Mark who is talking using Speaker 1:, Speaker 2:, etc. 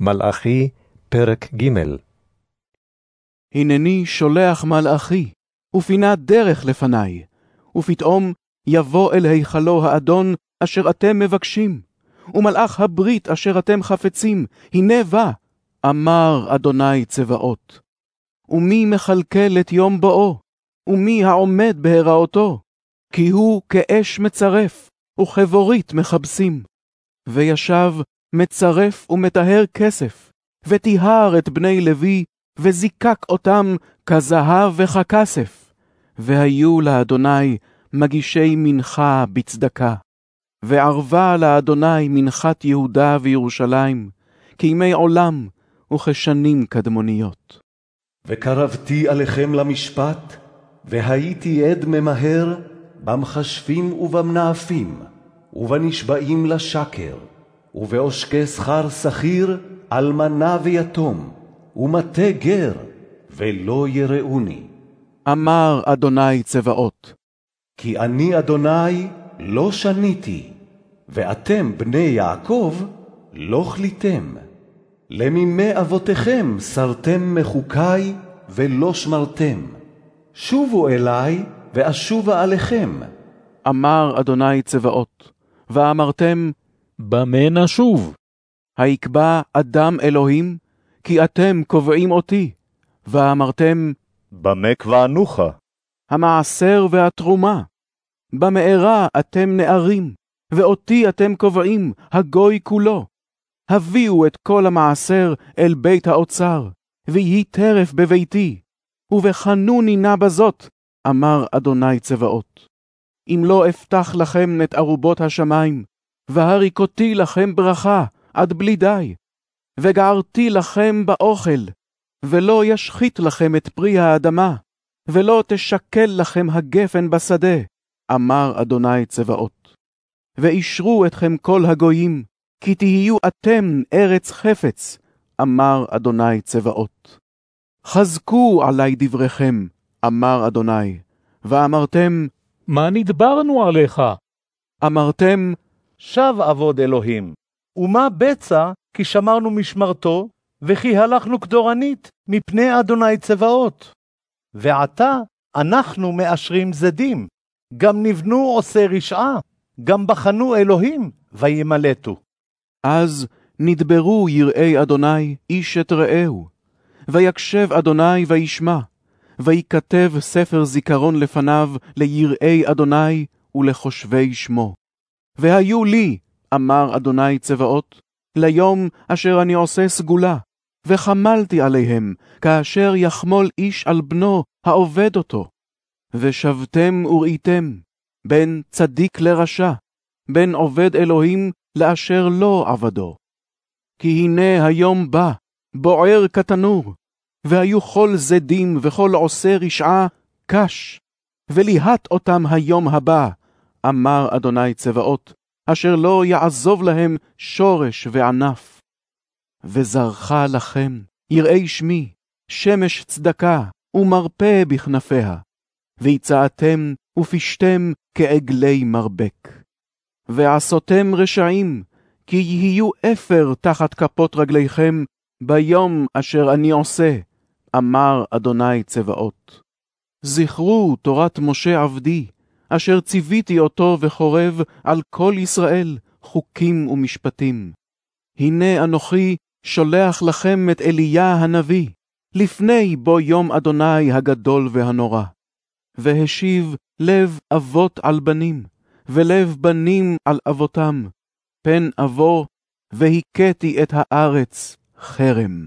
Speaker 1: מלאכי, פרק ג'
Speaker 2: הנני שולח מלאכי, ופינת דרך לפניי, ופתאום יבוא אל היכלו האדון אשר אתם מבקשים, ומלאך הברית אשר אתם חפצים, הנה בא, אמר אדוני צבאות. ומי מכלכל את יום בואו? ומי העומד בהיראותו? כי הוא כאש מצרף, וכבורית מכבסים. וישב מצרף ומטהר כסף, וטיהר את בני לוי, וזיקק אותם כזהב וככסף. והיו לאדוני מגישי מנחה בצדקה. וערבה לאדוני מנחת יהודה וירושלים, כימי עולם וכשנים קדמוניות.
Speaker 3: וקרבתי עליכם למשפט, והייתי עד ממהר במחשבים ובמנאפים, ובנשבעים לשקר, ובעושקי שכר שכיר, אלמנה ויתום, ומטה גר, ולא יראוני.
Speaker 2: אמר אדוני צבאות,
Speaker 3: כי אני אדוני לא שניתי, ואתם בני יעקב לא כליתם. למימי אבותיכם סרתם מחוקי ולא שמרתם. שובו אלי ואשובה עליכם.
Speaker 2: אמר אדוני צבאות, ואמרתם,
Speaker 1: במה נשוב?
Speaker 2: היקבע אדם אלוהים, כי אתם קובעים אותי. ואמרתם,
Speaker 4: במה קבענוך?
Speaker 2: המעשר והתרומה. במארה אתם נערים, ואותי אתם קובעים, הגוי כולו. הביאו את כל המעשר אל בית האוצר, ויהי טרף בביתי, ובחנוני נא בזאת, אמר אדוני צבאות. אם לא אפתח לכם את ארובות השמיים, והריקותי לכם ברכה עד בלי די, וגערתי לכם באוכל, ולא ישחית לכם את פרי האדמה, ולא תשקל לכם הגפן בשדה, אמר אדוני צבאות. ואישרו אתכם כל הגויים, כי תהיו אתם ארץ חפץ, אמר אדוני צבאות. חזקו עלי דבריכם, אמר אדוני, ואמרתם,
Speaker 1: מה נדברנו עליך?
Speaker 2: אמרתם,
Speaker 5: שב עבוד אלוהים. ומה בצע כי שמרנו משמרתו, וכי הלכנו כדורנית מפני אדוני צבאות. ועתה אנחנו מאשרים זדים, גם נבנו עושי רשעה, גם בחנו אלוהים, וימלטו.
Speaker 2: אז נדברו יראי אדוני איש את רעהו. ויקשב אדוני וישמע, ויכתב ספר זיכרון לפניו ליראי אדוני ולחושבי שמו. והיו לי, אמר אדוני צבאות, ליום אשר אני עושה סגולה, וחמלתי עליהם, כאשר יחמול איש על בנו העובד אותו. ושבתם וראיתם, בין צדיק לרשע, בין עובד אלוהים לאשר לא עבדו. כי הנה היום בא, בוער כתנור, והיו כל זדים וכל עושה רשעה קש, וליהט אותם היום הבא, אמר אדוני צבאות, אשר לא יעזוב להם שורש וענף. וזרחה לכם, יראי שמי, שמש צדקה, ומרפא בכנפיה, ויצאתם ופשתם כעגלי מרבק. ועשותם רשעים, כי יהיו אפר תחת כפות רגליכם ביום אשר אני עושה, אמר אדוני צבאות. זכרו תורת משה עבדי, אשר ציוויתי אותו וחורב על כל ישראל, חוקים ומשפטים. הנה אנוכי שולח לכם את אליה הנביא, לפני בו יום אדוני הגדול והנורא. והשיב לב אבות על בנים, ולב בנים על אבותם, פן אבוא, והכיתי את הארץ חרם.